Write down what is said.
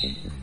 hand.